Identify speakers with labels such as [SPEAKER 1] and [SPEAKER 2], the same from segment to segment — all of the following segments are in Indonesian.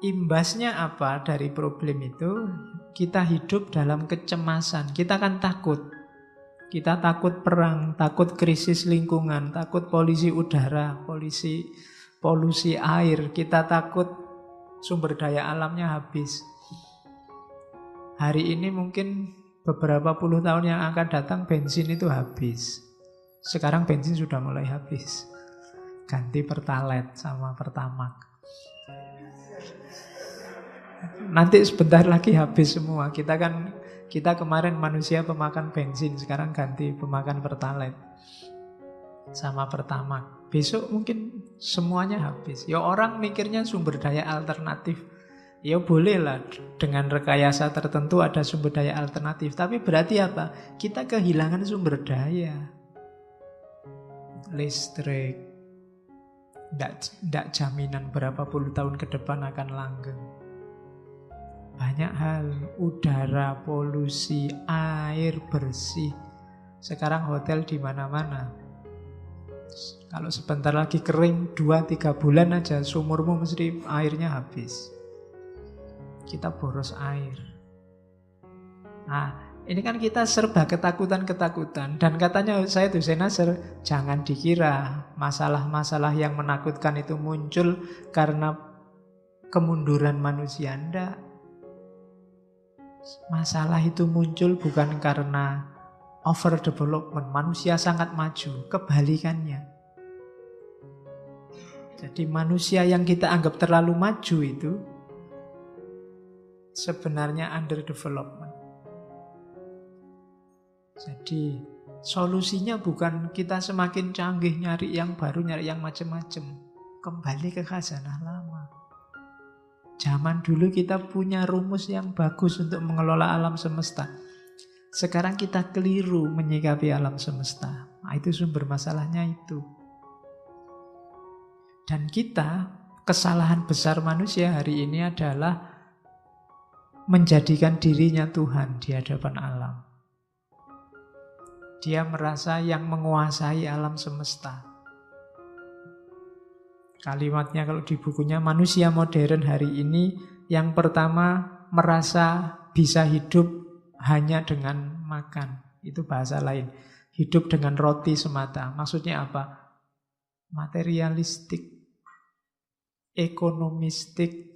[SPEAKER 1] imbasnya apa dari problem itu? Kita hidup dalam kecemasan. Kita kan takut. Kita takut perang, takut krisis lingkungan, takut polusi udara, polusi polusi air. Kita takut sumber daya alamnya habis. Hari ini mungkin beberapa puluh tahun yang akan datang bensin itu habis. Sekarang bensin sudah mulai habis. Ganti pertalite sama pertamak. Nanti sebentar lagi habis semua. Kita kan kita kemarin manusia pemakan bensin, sekarang ganti pemakan pertalite sama pertamak. Besok mungkin semuanya habis. Ya orang mikirnya sumber daya alternatif Ya boleh lah dengan rekayasa tertentu ada sumber daya alternatif. Tapi berarti apa? Kita kehilangan sumber daya. Listrik. Tidak jaminan berapa puluh tahun ke depan akan langgeng. Banyak hal. Udara, polusi, air bersih. Sekarang hotel di mana-mana. Kalau sebentar lagi kering, 2-3 bulan aja sumurmu mesti airnya habis kita boros air. Nah, ini kan kita serba ketakutan-ketakutan. Dan katanya saya tuh Nasir, jangan dikira masalah-masalah yang menakutkan itu muncul karena kemunduran manusia. Anda. Masalah itu muncul bukan karena overdevelopment. Manusia sangat maju, kebalikannya. Jadi manusia yang kita anggap terlalu maju itu sebenarnya under development. Jadi solusinya bukan kita semakin canggih nyari yang baru, nyari yang macam-macam. Kembali ke khazanah. Zaman dulu kita punya rumus yang bagus untuk mengelola alam semesta. Sekarang kita keliru menyikapi alam semesta. Nah, itu sumber masalahnya itu. Dan kita, kesalahan besar manusia hari ini adalah menjadikan dirinya Tuhan di hadapan alam. Dia merasa yang menguasai alam semesta. Kalimatnya kalau di bukunya manusia modern hari ini yang pertama merasa bisa hidup hanya dengan makan. Itu bahasa lain. Hidup dengan roti semata. Maksudnya apa? Materialistik, ekonomistik,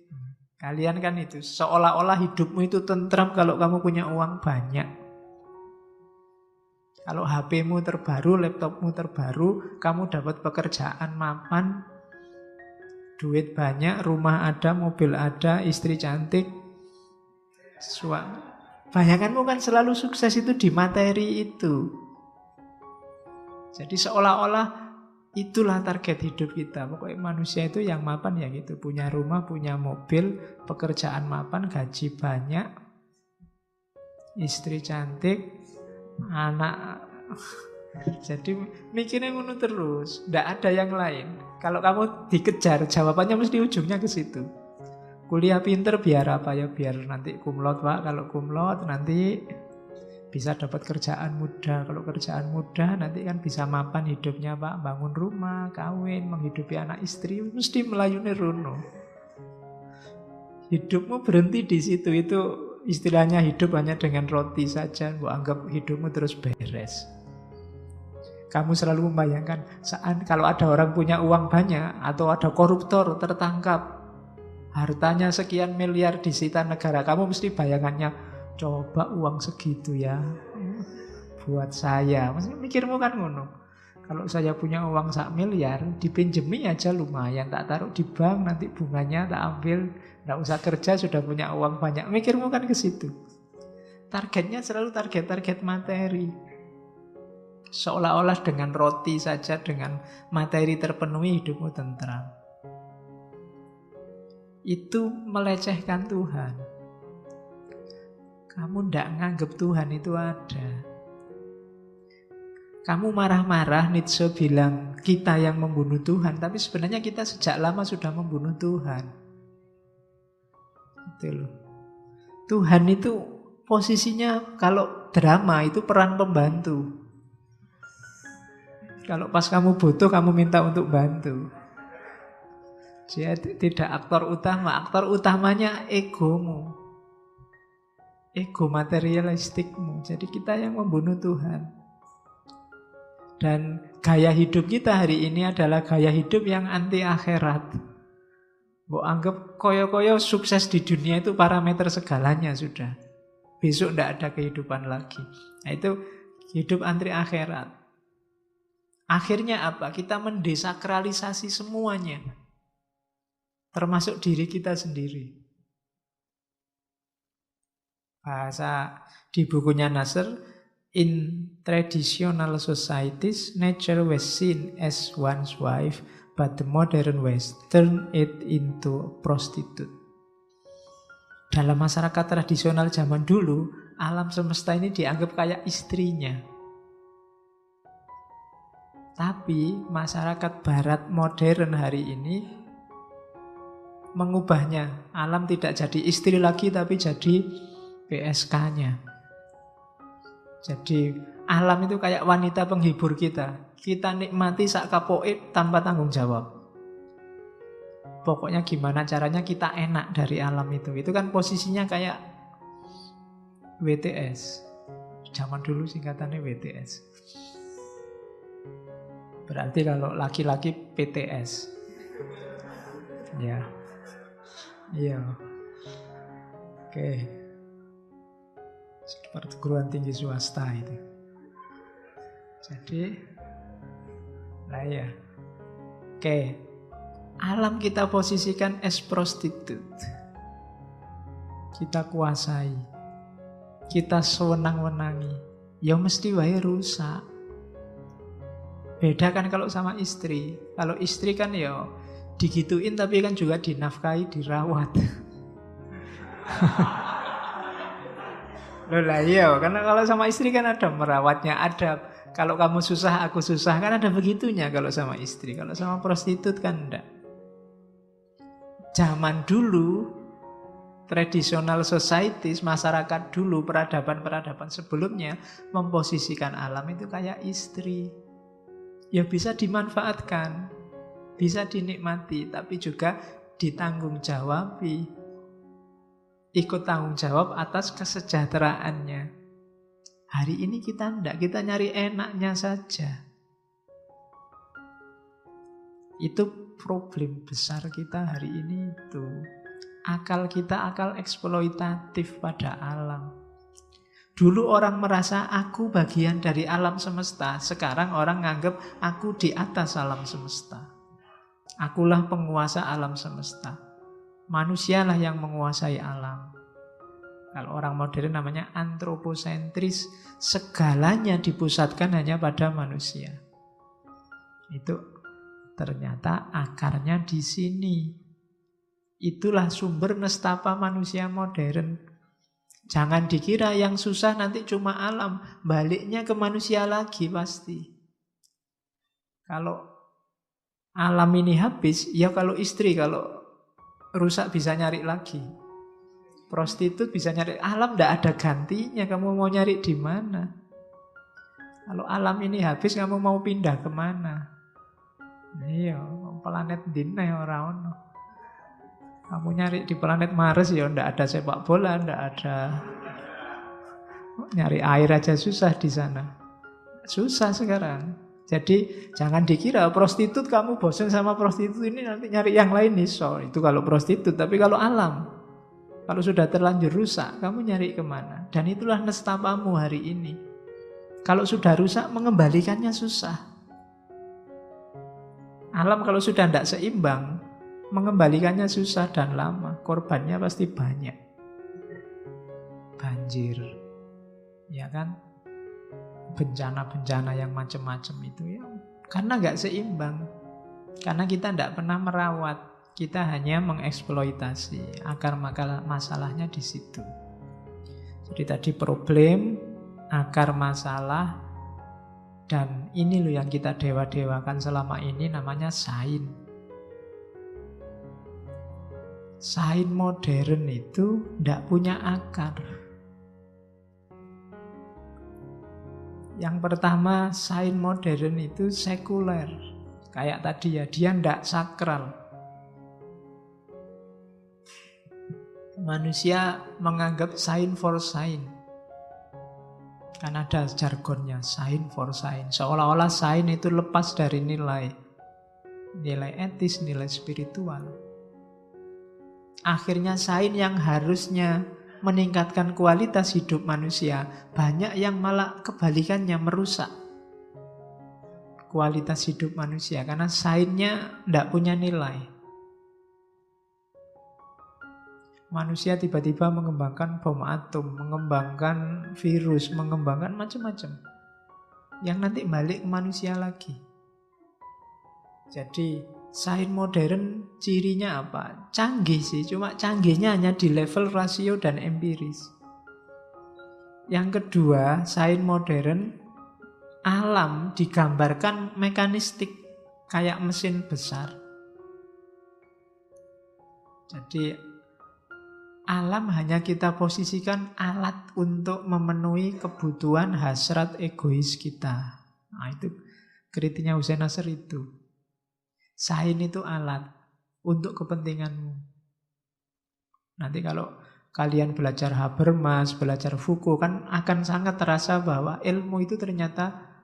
[SPEAKER 1] Kalian kan itu seolah-olah hidupmu itu tentram kalau kamu punya uang banyak. Kalau HP-mu terbaru, laptopmu terbaru, kamu dapat pekerjaan mapan, duit banyak, rumah ada, mobil ada, istri cantik, suami. Bayanganmu kan selalu sukses itu di materi itu. Jadi seolah-olah Itulah target hidup kita. Pokoknya manusia itu yang mapan ya gitu. Punya rumah, punya mobil, pekerjaan mapan, gaji banyak, istri cantik, anak. Jadi mikirnya ngono terus. Tidak ada yang lain. Kalau kamu dikejar, jawabannya mesti ujungnya ke situ. Kuliah pinter biar apa ya? Biar nanti kumlot pak. Kalau kumlot nanti bisa dapat kerjaan mudah. Kalau kerjaan mudah nanti kan bisa mapan hidupnya Pak, bangun rumah, kawin, menghidupi anak istri, mesti melayuni runo. Hidupmu berhenti di situ itu istilahnya hidup hanya dengan roti saja, gua anggap hidupmu terus beres. Kamu selalu membayangkan saat kalau ada orang punya uang banyak atau ada koruptor tertangkap, hartanya sekian miliar disita negara, kamu mesti bayangannya Coba uang segitu ya buat saya. Maksudnya mikirmu kan ngono. Kalau saya punya uang sak miliar, dipinjemi aja lumayan. Tak taruh di bank, nanti bunganya tak ambil. Tidak usah kerja, sudah punya uang banyak. Mikirmu kan ke situ. Targetnya selalu target-target materi. Seolah-olah dengan roti saja, dengan materi terpenuhi hidupmu tentram. Itu melecehkan Tuhan. Kamu tidak nganggap Tuhan itu ada. Kamu marah-marah, Nietzsche bilang kita yang membunuh Tuhan, tapi sebenarnya kita sejak lama sudah membunuh Tuhan. Itu loh. Tuhan itu posisinya kalau drama itu peran pembantu. Kalau pas kamu butuh, kamu minta untuk bantu. Dia tidak aktor utama, aktor utamanya egomu. Ego materialistikmu. Jadi kita yang membunuh Tuhan. Dan gaya hidup kita hari ini adalah gaya hidup yang anti akhirat. Bu anggap koyo-koyo sukses di dunia itu parameter segalanya sudah. Besok tidak ada kehidupan lagi. Nah itu hidup anti akhirat. Akhirnya apa? Kita mendesakralisasi semuanya. Termasuk diri kita sendiri. Bahasa di bukunya Nasr, in traditional societies, nature was seen as one's wife, but the modern West turned it into prostitute. Dalam masyarakat tradisional zaman dulu, alam semesta ini dianggap kayak istrinya. Tapi masyarakat barat modern hari ini mengubahnya. Alam tidak jadi istri lagi tapi jadi PSK-nya. Jadi alam itu kayak wanita penghibur kita. Kita nikmati sak kapoe tanpa tanggung jawab. Pokoknya gimana caranya kita enak dari alam itu. Itu kan posisinya kayak WTS. Zaman dulu singkatannya WTS. Berarti kalau laki-laki PTS. Ya. Iya. Oke. Perguruan tinggi swasta itu. Jadi, lah ya. Oke. Alam kita posisikan as prostitute. Kita kuasai. Kita sewenang-wenangi. Ya mesti wae rusak. Beda kan kalau sama istri. Kalau istri kan ya digituin tapi kan juga dinafkahi, dirawat. Loh lah iya, karena kalau sama istri kan ada merawatnya, ada kalau kamu susah aku susah kan ada begitunya kalau sama istri. Kalau sama prostitut kan enggak. Zaman dulu traditional societies, masyarakat dulu, peradaban-peradaban sebelumnya memposisikan alam itu kayak istri. Ya bisa dimanfaatkan bisa dinikmati tapi juga ditanggung jawabi ikut tanggung jawab atas kesejahteraannya. Hari ini kita tidak kita nyari enaknya saja. Itu problem besar kita hari ini itu. Akal kita akal eksploitatif pada alam Dulu orang merasa aku bagian dari alam semesta, sekarang orang nganggap aku di atas alam semesta. Akulah penguasa alam semesta. Manusialah yang menguasai alam. Kalau orang modern namanya antroposentris, segalanya dipusatkan hanya pada manusia. Itu ternyata akarnya di sini. Itulah sumber nestapa manusia modern. Jangan dikira yang susah nanti cuma alam, baliknya ke manusia lagi pasti. Kalau alam ini habis, ya kalau istri kalau rusak bisa nyari lagi. Prostitut bisa nyari alam tidak ada gantinya. Kamu mau nyari di mana? Kalau alam ini habis, kamu mau pindah ke mana? Iya, planet dine orang Kamu nyari di planet Mars ya ndak ada sepak bola, ndak ada. Nyari air aja susah di sana. Susah sekarang. Jadi jangan dikira prostitut kamu bosan sama prostitut ini nanti nyari yang lain nih. So itu kalau prostitut tapi kalau alam kalau sudah terlanjur rusak kamu nyari ke mana? Dan itulah nestapamu hari ini. Kalau sudah rusak mengembalikannya susah. Alam kalau sudah tidak seimbang mengembalikannya susah dan lama korbannya pasti banyak. Banjir ya kan? Bencana-bencana yang macam-macam itu ya karena nggak seimbang. Karena kita tidak pernah merawat kita hanya mengeksploitasi akar masalahnya di situ. Jadi tadi problem akar masalah dan ini loh yang kita dewa-dewakan selama ini namanya sain sain modern itu tidak punya akar Yang pertama, sains modern itu sekuler. Kayak tadi ya, dia ndak sakral. Manusia menganggap sign for sign. Kan ada jargonnya, sign for sign. Seolah-olah sign itu lepas dari nilai. Nilai etis, nilai spiritual. Akhirnya sign yang harusnya meningkatkan kualitas hidup manusia, banyak yang malah kebalikannya merusak kualitas hidup manusia karena sainnya tidak punya nilai. Manusia tiba-tiba mengembangkan bom atom, mengembangkan virus, mengembangkan macam-macam. Yang nanti balik ke manusia lagi. Jadi Sains modern cirinya apa? Canggih sih, cuma canggihnya hanya di level rasio dan empiris. Yang kedua, sains modern alam digambarkan mekanistik kayak mesin besar. Jadi alam hanya kita posisikan alat untuk memenuhi kebutuhan hasrat egois kita. Nah itu kritiknya Hussein Nasr itu. Sain itu alat untuk kepentinganmu. Nanti kalau kalian belajar Habermas, belajar Foucault, kan akan sangat terasa bahwa ilmu itu ternyata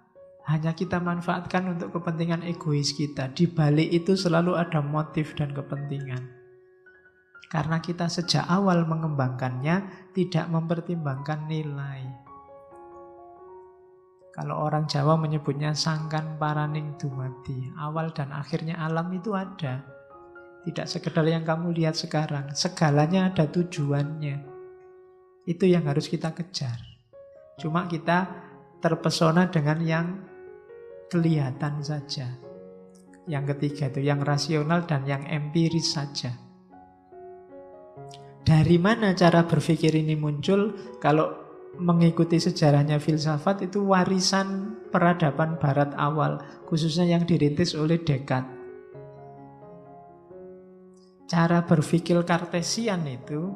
[SPEAKER 1] hanya kita manfaatkan untuk kepentingan egois kita. Di balik itu selalu ada motif dan kepentingan. Karena kita sejak awal mengembangkannya tidak mempertimbangkan nilai. Kalau orang Jawa menyebutnya sangkan paraning dumati. Awal dan akhirnya alam itu ada. Tidak sekedar yang kamu lihat sekarang. Segalanya ada tujuannya. Itu yang harus kita kejar. Cuma kita terpesona dengan yang kelihatan saja. Yang ketiga itu yang rasional dan yang empiris saja. Dari mana cara berpikir ini muncul? Kalau mengikuti sejarahnya filsafat itu warisan peradaban barat awal, khususnya yang dirintis oleh Descartes. Cara berpikir kartesian itu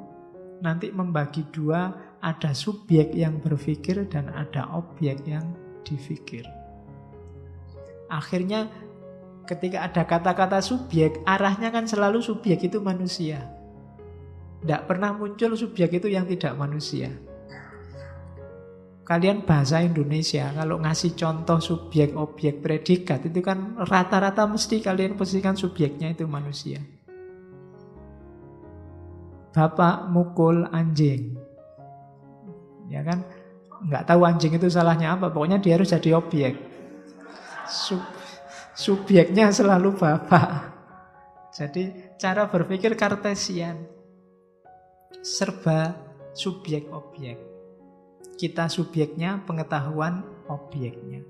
[SPEAKER 1] nanti membagi dua, ada subjek yang berpikir dan ada objek yang dipikir. Akhirnya ketika ada kata-kata subjek, arahnya kan selalu subjek itu manusia. Tidak pernah muncul subjek itu yang tidak manusia. Kalian bahasa Indonesia, kalau ngasih contoh subjek, objek, predikat, itu kan rata-rata mesti kalian posisikan subjeknya itu manusia. Bapak mukul anjing. Ya kan? Nggak tahu anjing itu salahnya apa, pokoknya dia harus jadi objek. Sub, subjeknya selalu bapak. Jadi cara berpikir kartesian. Serba subjek objek. Kita subjeknya pengetahuan objeknya.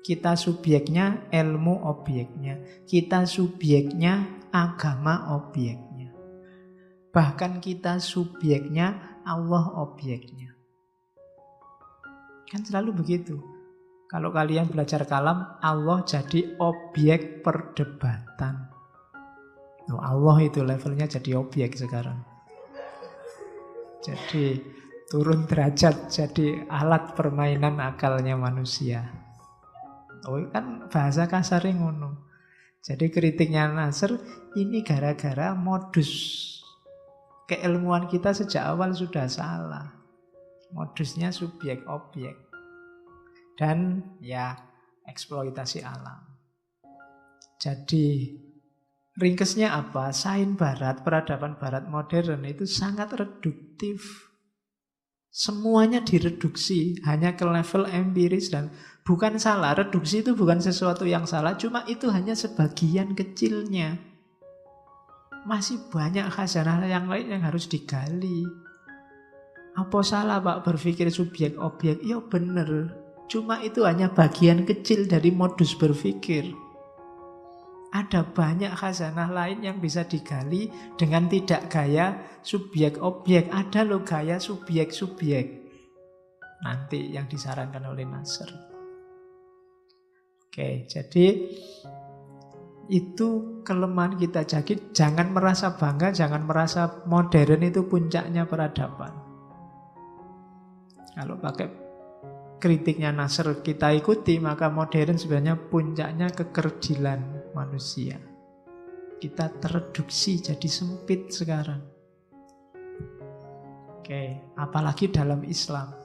[SPEAKER 1] Kita subjeknya ilmu objeknya. Kita subjeknya agama objeknya. Bahkan kita subjeknya Allah objeknya. Kan selalu begitu. Kalau kalian belajar kalam, Allah jadi objek perdebatan. Allah itu levelnya jadi objek sekarang. Jadi turun derajat jadi alat permainan akalnya manusia. Oh kan bahasa kasar ngono. Jadi kritiknya Nasr ini gara-gara modus keilmuan kita sejak awal sudah salah. Modusnya subjek objek. Dan ya eksploitasi alam. Jadi ringkesnya apa? Sain barat, peradaban barat modern itu sangat reduktif Semuanya direduksi hanya ke level empiris dan bukan salah. Reduksi itu bukan sesuatu yang salah, cuma itu hanya sebagian kecilnya. Masih banyak khazanah yang lain yang harus digali. Apa salah Pak berpikir subjek objek? Ya benar. Cuma itu hanya bagian kecil dari modus berpikir. Ada banyak khazanah lain yang bisa digali dengan tidak gaya subjek-objek. Ada loh gaya subjek-subjek. Nanti yang disarankan oleh Nasr. Oke, jadi itu kelemahan kita. Jadi jangan merasa bangga, jangan merasa modern itu puncaknya peradaban. Kalau pakai kritiknya Nasr kita ikuti, maka modern sebenarnya puncaknya kekerdilan manusia. Kita tereduksi jadi sempit sekarang. Oke, apalagi dalam Islam.